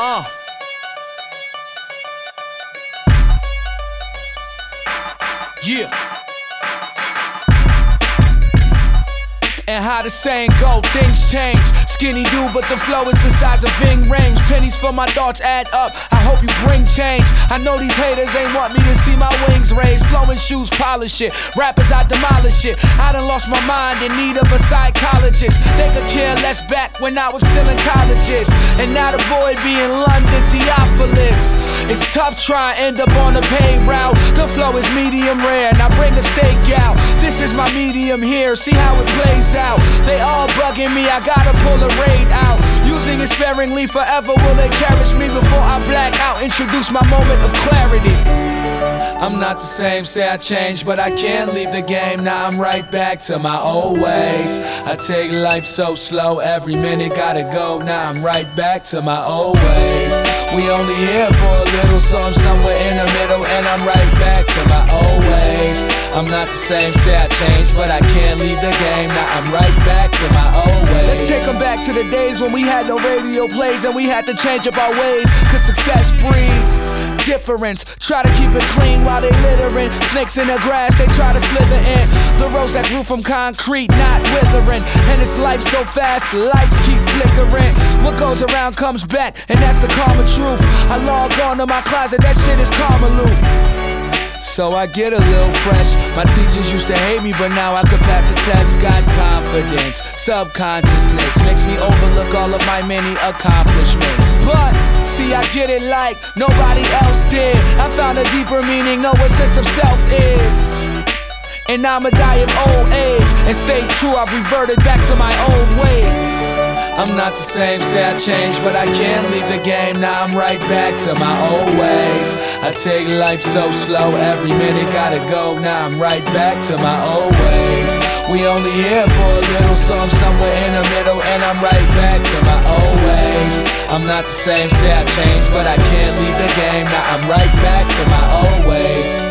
Uh. Yeah. And how the saying go, things change. Skinny dude, but the flow is the size of Ving Rhames. Pennies for my thoughts add up. I hope you bring change. I know these haters ain't want me to see my wings raised. Flowing shoes, polish it. Rappers, I demolish it. I done lost my mind in need of a psychologist. When I was still in colleges. And now the boy be in London, Theophilus. It's tough trying to end up on the pay route. The flow is medium rare, and I bring a steak out. This is my medium here, see how it plays out. They all bugging me, I gotta pull a raid out. Using it sparingly, forever will they cherish me before I black out. Introduce my moment of clarity. I'm not the same, say I changed, but I can't leave the game. Now I'm right back to my old ways. I take life so slow, every minute gotta go. Now I'm right back to my old ways. We only here for a little, so I'm somewhere in the middle, and I'm right back to my old ways. I'm not the same, say I changed, but I can't leave the game. Now I'm right back to my old ways. Let's take 'em back to the days when we had no radio plays and we had to change up our ways, cause success breeds difference. Try to keep it clean while they littering. Snakes in the grass, they try to slither in. The rose that grew from concrete, not withering. And it's life so fast, lights keep flickering. What goes around comes back, and that's the karma truth. I log on to my closet, that shit is karma loop. So I get a little fresh. My teachers used to hate me, but now I could pass the test. Got confidence, subconsciousness makes me overlook all of my many accomplishments. But see, I get it like nobody else did. I found a deeper meaning, know what sense of self is. And I'ma die of old age and stay true. I've reverted back to my old ways. I'm not the same, say I changed, but I can't leave the game. Now I'm right back to my old ways. I take life so slow, every minute gotta go. Now I'm right back to my old ways. We only here for a little, so I'm somewhere in the middle, and I'm right back to my old ways. I'm not the same, say I changed, but I can't leave the game. Now I'm right back to my old ways.